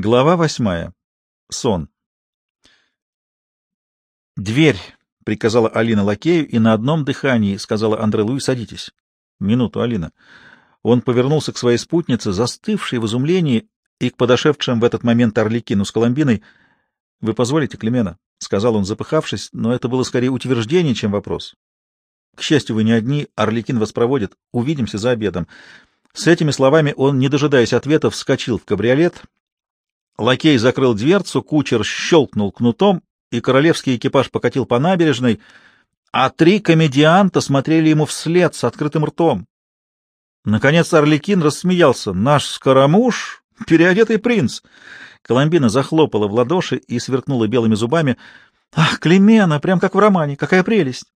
Глава восьмая. Сон. «Дверь!» — приказала Алина лакею, и на одном дыхании сказала Андре Луи «Садитесь». «Минуту, Алина». Он повернулся к своей спутнице, застывшей в изумлении, и к подошедшим в этот момент Орликину с Коломбиной. «Вы позволите, Клемена?» — сказал он, запыхавшись, но это было скорее утверждение, чем вопрос. «К счастью, вы не одни, Орликин вас проводит. Увидимся за обедом». С этими словами он, не дожидаясь ответа, вскочил в кабриолет — Лакей закрыл дверцу, кучер щелкнул кнутом, и королевский экипаж покатил по набережной, а три комедианта смотрели ему вслед с открытым ртом. Наконец Орликин рассмеялся. «Наш скоромуш — переодетый принц!» Коломбина захлопала в ладоши и сверкнула белыми зубами. «Ах, Клемена, прям как в романе! Какая прелесть!»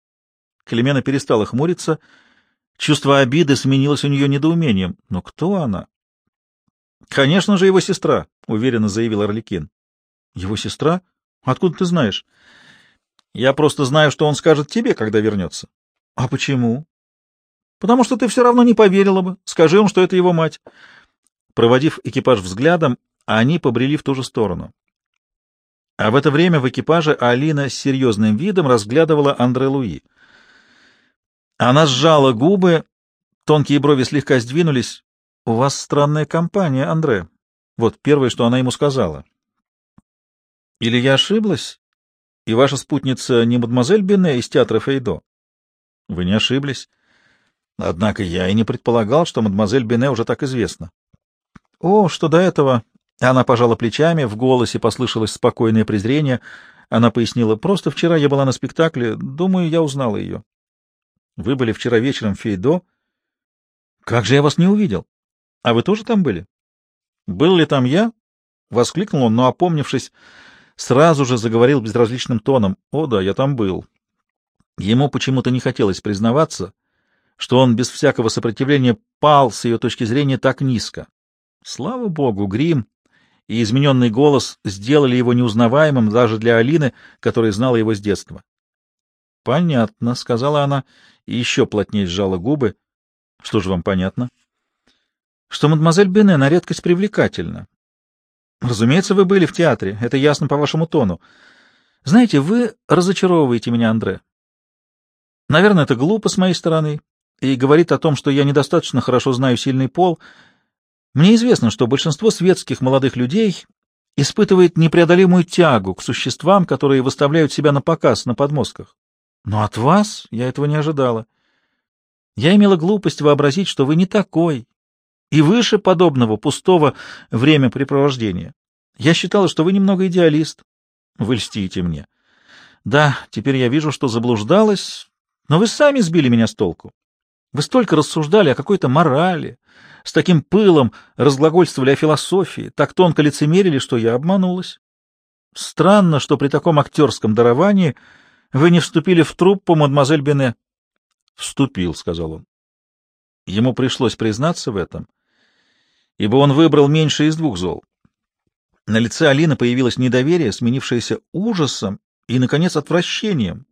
Клемена перестала хмуриться. Чувство обиды сменилось у нее недоумением. Но кто она? Конечно же, его сестра, уверенно заявил Орликин. Его сестра? Откуда ты знаешь? Я просто знаю, что он скажет тебе, когда вернется. А почему? Потому что ты все равно не поверила бы. Скажи ему, что это его мать. Проводив экипаж взглядом, они побрели в ту же сторону. А в это время в экипаже Алина с серьезным видом разглядывала Андре Луи. Она сжала губы, тонкие брови слегка сдвинулись. — У вас странная компания, Андре. Вот первое, что она ему сказала. — Или я ошиблась, и ваша спутница не мадемуазель Бене из театра Фейдо? — Вы не ошиблись. Однако я и не предполагал, что мадемуазель Бене уже так известна. — О, что до этого... Она пожала плечами, в голосе послышалось спокойное презрение. Она пояснила, просто вчера я была на спектакле, думаю, я узнала ее. — Вы были вчера вечером в Фейдо? — Как же я вас не увидел? — А вы тоже там были? — Был ли там я? — воскликнул он, но, опомнившись, сразу же заговорил безразличным тоном. — О да, я там был. Ему почему-то не хотелось признаваться, что он без всякого сопротивления пал с ее точки зрения так низко. Слава богу, грим и измененный голос сделали его неузнаваемым даже для Алины, которая знала его с детства. — Понятно, — сказала она и еще плотнее сжала губы. — Что же вам понятно? — что мадемуазель Бене на редкость привлекательна. Разумеется, вы были в театре, это ясно по вашему тону. Знаете, вы разочаровываете меня, Андре. Наверное, это глупо с моей стороны и говорит о том, что я недостаточно хорошо знаю сильный пол. Мне известно, что большинство светских молодых людей испытывает непреодолимую тягу к существам, которые выставляют себя на показ на подмостках. Но от вас я этого не ожидала. Я имела глупость вообразить, что вы не такой, и выше подобного пустого времяпрепровождения. Я считала, что вы немного идеалист. Вы льстите мне. Да, теперь я вижу, что заблуждалась, но вы сами сбили меня с толку. Вы столько рассуждали о какой-то морали, с таким пылом разглагольствовали о философии, так тонко лицемерили, что я обманулась. Странно, что при таком актерском даровании вы не вступили в труппу мадемуазель Бене. — Вступил, — сказал он. Ему пришлось признаться в этом — ибо он выбрал меньше из двух зол. На лице Алины появилось недоверие, сменившееся ужасом и, наконец, отвращением.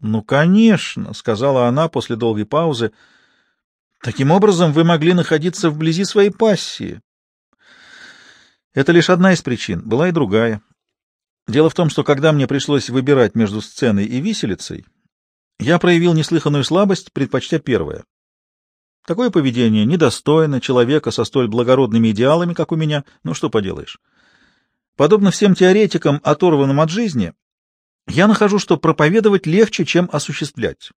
«Ну, конечно», — сказала она после долгой паузы, — «таким образом вы могли находиться вблизи своей пассии». Это лишь одна из причин, была и другая. Дело в том, что когда мне пришлось выбирать между сценой и виселицей, я проявил неслыханную слабость, предпочтя первое. Такое поведение недостойно человека со столь благородными идеалами, как у меня. Ну, что поделаешь. Подобно всем теоретикам, оторванным от жизни, я нахожу, что проповедовать легче, чем осуществлять.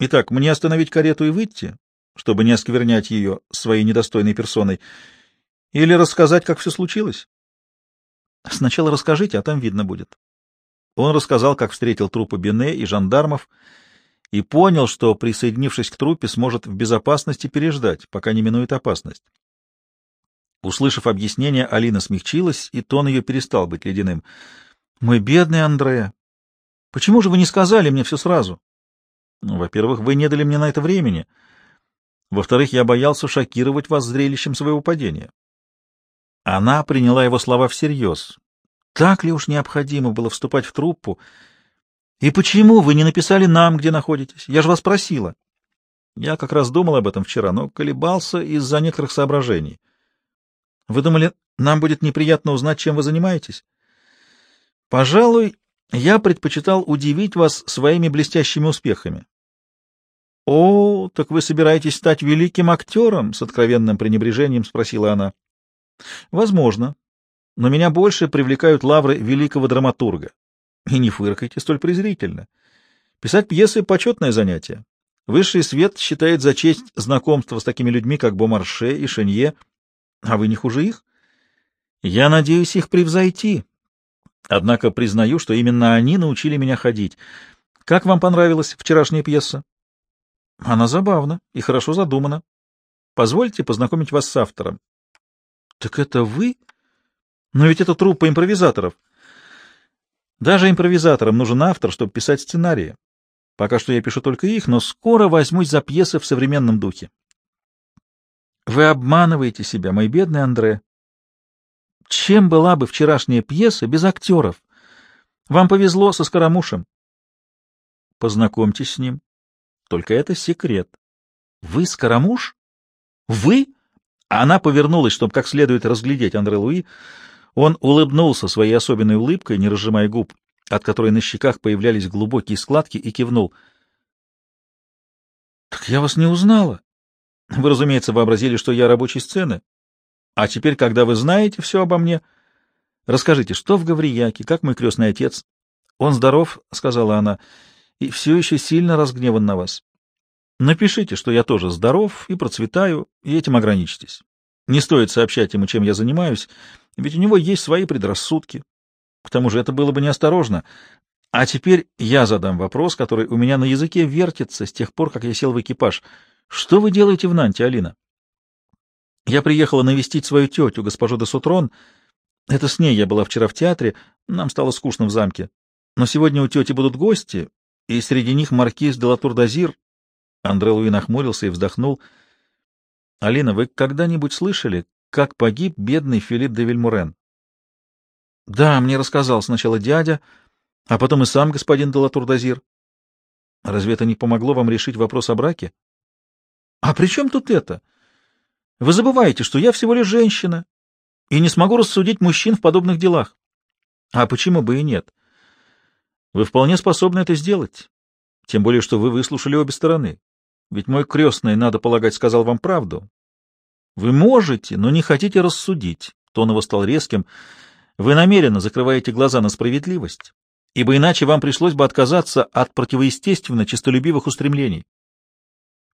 Итак, мне остановить карету и выйти, чтобы не осквернять ее своей недостойной персоной, или рассказать, как все случилось? Сначала расскажите, а там видно будет. Он рассказал, как встретил трупы Бене и жандармов, и понял, что, присоединившись к труппе, сможет в безопасности переждать, пока не минует опасность. Услышав объяснение, Алина смягчилась, и тон ее перестал быть ледяным. — Мой бедный Андрея, почему же вы не сказали мне все сразу? Ну, — Во-первых, вы не дали мне на это времени. Во-вторых, я боялся шокировать вас зрелищем своего падения. Она приняла его слова всерьез. Так ли уж необходимо было вступать в труппу, — и почему вы не написали нам, где находитесь? Я же вас просила. Я как раз думал об этом вчера, но колебался из-за некоторых соображений. Вы думали, Нам будет неприятно узнать, чем вы занимаетесь. Пожалуй, я предпочитал удивить вас своими блестящими успехами. — О, так вы собираетесь стать великим актером? — с откровенным пренебрежением спросила она. — Возможно. Но меня больше привлекают лавры великого драматурга. И не фыркайте столь презрительно. Писать пьесы — почетное занятие. Высший свет считает за честь знакомство с такими людьми, как Бомарше и Шенье, а вы не хуже их. Я надеюсь их превзойти. Однако признаю, что именно они научили меня ходить. Как вам понравилась вчерашняя пьеса? Она забавна и хорошо задумана. Позвольте познакомить вас с автором. Так это вы? Но ведь это труппа импровизаторов. Даже импровизаторам нужен автор, чтобы писать сценарии. Пока что я пишу только их, но скоро возьмусь за пьесы в современном духе. Вы обманываете себя, мой бедный Андре. Чем была бы вчерашняя пьеса без актеров? Вам повезло со Скоромушем. Познакомьтесь с ним. Только это секрет. Вы Скоромуш? Вы? Она повернулась, чтобы как следует разглядеть Андре Луи. Он улыбнулся своей особенной улыбкой, не разжимая губ, от которой на щеках появлялись глубокие складки, и кивнул. — Так я вас не узнала. Вы, разумеется, вообразили, что я рабочей сцены. А теперь, когда вы знаете все обо мне, расскажите, что в Гаврияке, как мой крестный отец? Он здоров, — сказала она, — и все еще сильно разгневан на вас. Напишите, что я тоже здоров и процветаю, и этим ограничьтесь. Не стоит сообщать ему, чем я занимаюсь, ведь у него есть свои предрассудки. К тому же это было бы неосторожно. А теперь я задам вопрос, который у меня на языке вертится с тех пор, как я сел в экипаж. Что вы делаете в Нанте, Алина? Я приехала навестить свою тетю, госпожу де Сутрон. Это с ней я была вчера в театре, нам стало скучно в замке. Но сегодня у тети будут гости, и среди них маркиз де Латур-Дазир. Андре Луи нахмурился и вздохнул. — Алина, вы когда-нибудь слышали, как погиб бедный Филипп де Вильмурен? — Да, мне рассказал сначала дядя, а потом и сам господин де Латур-Дазир. — Разве это не помогло вам решить вопрос о браке? — А при чем тут это? — вы забываете, что я всего лишь женщина и не смогу рассудить мужчин в подобных делах. А почему бы и нет? Вы вполне способны это сделать, тем более, что вы выслушали обе стороны. Ведь мой крестный, надо полагать, сказал вам правду. Вы можете, но не хотите рассудить. Тон его стал резким. Вы намеренно закрываете глаза на справедливость, ибо иначе вам пришлось бы отказаться от противоестественно честолюбивых устремлений.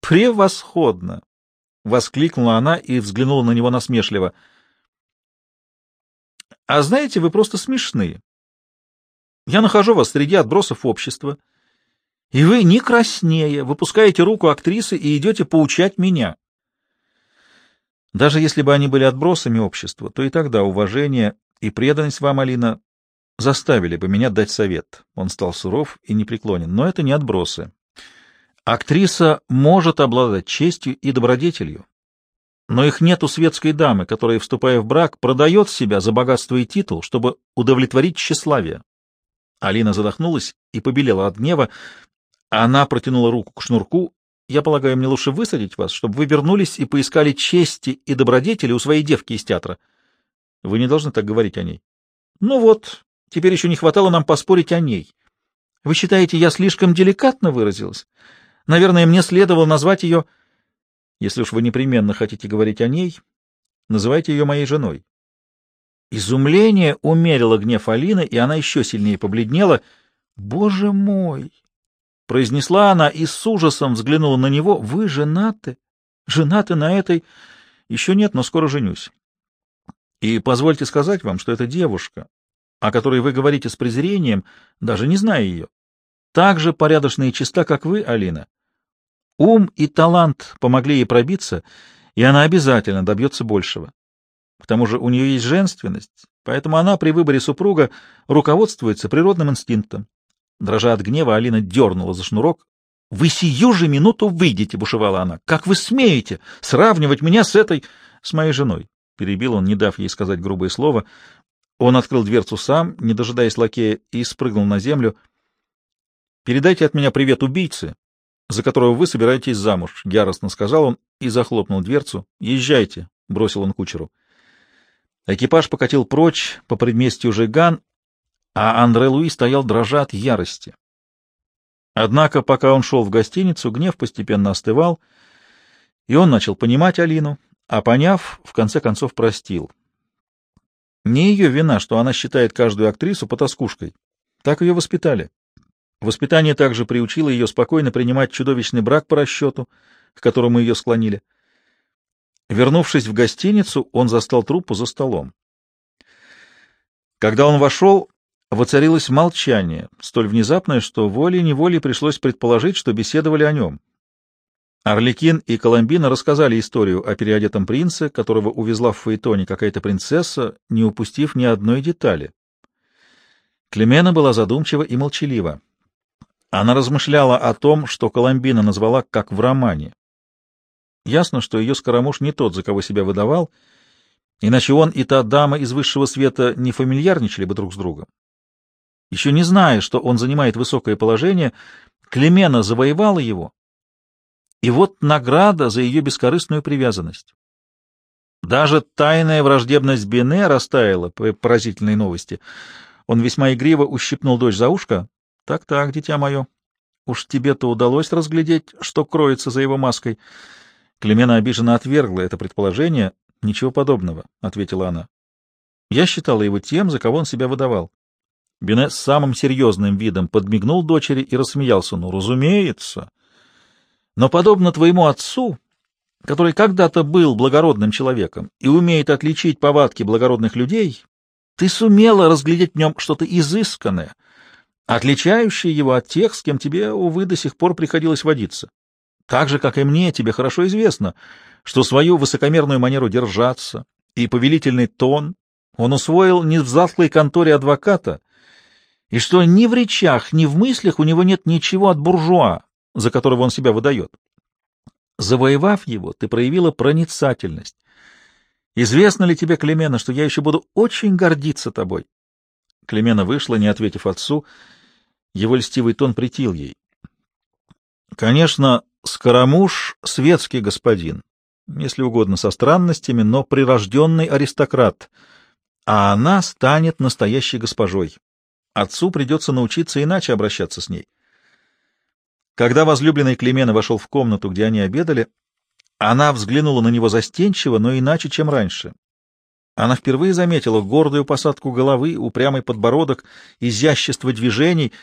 Превосходно! — воскликнула она и взглянула на него насмешливо. — А знаете, вы просто смешные. Я нахожу вас среди отбросов общества, и вы не краснее выпускаете руку актрисы и идете поучать меня. Даже если бы они были отбросами общества, то и тогда уважение и преданность вам, Алина, заставили бы меня дать совет. Он стал суров и непреклонен, но это не отбросы. Актриса может обладать честью и добродетелью, но их нет у светской дамы, которая, вступая в брак, продает себя за богатство и титул, чтобы удовлетворить тщеславие. Алина задохнулась и побелела от гнева. Она протянула руку к шнурку. «Я полагаю, мне лучше высадить вас, чтобы вы вернулись и поискали чести и добродетели у своей девки из театра. Вы не должны так говорить о ней». «Ну вот, теперь еще не хватало нам поспорить о ней. Вы считаете, я слишком деликатно выразилась?» Наверное, мне следовало назвать ее... Если уж вы непременно хотите говорить о ней, называйте ее моей женой. Изумление умерило гнев Алины, и она еще сильнее побледнела. «Боже мой!» — произнесла она и с ужасом взглянула на него. «Вы женаты? Женаты на этой...» «Еще нет, но скоро женюсь. И позвольте сказать вам, что эта девушка, о которой вы говорите с презрением, даже не зная ее, так же порядочна и чиста, как вы, Алина. Ум и талант помогли ей пробиться, и она обязательно добьется большего. К тому же у нее есть женственность, поэтому она при выборе супруга руководствуется природным инстинктом. Дрожа от гнева, Алина дернула за шнурок. — Вы сию же минуту выйдете, — бушевала она. — Как вы смеете сравнивать меня с этой... — С моей женой, — перебил он, не дав ей сказать грубое слово. Он открыл дверцу сам, не дожидаясь лакея, и спрыгнул на землю. — Передайте от меня привет убийце за которого вы собираетесь замуж, — яростно сказал он и захлопнул дверцу. — Езжайте, — бросил он кучеру. Экипаж покатил прочь по предместью Жиган, а Андре Луи стоял дрожа от ярости. Однако, пока он шел в гостиницу, гнев постепенно остывал, и он начал понимать Алину, а поняв, в конце концов простил. Не ее вина, что она считает каждую актрису потаскушкой. Так ее воспитали. Воспитание также приучило ее спокойно принимать чудовищный брак по расчету, к которому ее склонили. Вернувшись в гостиницу, он застал труппу за столом. Когда он вошел, воцарилось молчание, столь внезапное, что волей-неволей пришлось предположить, что беседовали о нем. Орликин и Коломбина рассказали историю о переодетом принце, которого увезла в Фаэтоне какая-то принцесса, не упустив ни одной детали. Клемена была задумчива и молчалива. Она размышляла о том, что Коломбина назвала как в романе. Ясно, что ее скоромуш не тот, за кого себя выдавал, иначе он и та дама из высшего света не фамильярничали бы друг с другом. Еще не зная, что он занимает высокое положение, Клемена завоевала его, и вот награда за ее бескорыстную привязанность. Даже тайная враждебность Бене растаяла по поразительной новости. Он весьма игриво ущипнул дочь за ушко. «Так-так, дитя мое, уж тебе-то удалось разглядеть, что кроется за его маской». Клемена обиженно отвергла это предположение. «Ничего подобного», — ответила она. «Я считала его тем, за кого он себя выдавал». Бене с самым серьезным видом подмигнул дочери и рассмеялся. «Ну, разумеется. Но подобно твоему отцу, который когда-то был благородным человеком и умеет отличить повадки благородных людей, ты сумела разглядеть в нем что-то изысканное, отличающее его от тех, с кем тебе, увы, до сих пор приходилось водиться. Так же, как и мне, тебе хорошо известно, что свою высокомерную манеру держаться и повелительный тон он усвоил не в затлой конторе адвоката, и что ни в речах, ни в мыслях у него нет ничего от буржуа, за которого он себя выдает. Завоевав его, ты проявила проницательность. Известно ли тебе, Клемена, что я еще буду очень гордиться тобой? Клемена вышла, не ответив отцу. Его льстивый тон притил ей. Конечно, Скоромуш — светский господин, если угодно со странностями, но прирожденный аристократ, а она станет настоящей госпожой. Отцу придется научиться иначе обращаться с ней. Когда возлюбленный Клемена вошел в комнату, где они обедали, она взглянула на него застенчиво, но иначе, чем раньше. Она впервые заметила гордую посадку головы, упрямый подбородок, изящество движений —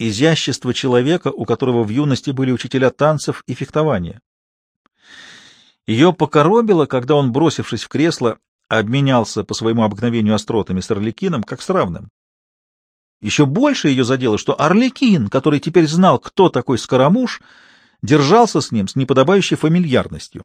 изящество человека, у которого в юности были учителя танцев и фехтования. Ее покоробило, когда он, бросившись в кресло, обменялся по своему обыкновению остротами с Орликином, как с равным. Еще больше ее задело, что Орликин, который теперь знал, кто такой Скоромуш, держался с ним с неподобающей фамильярностью.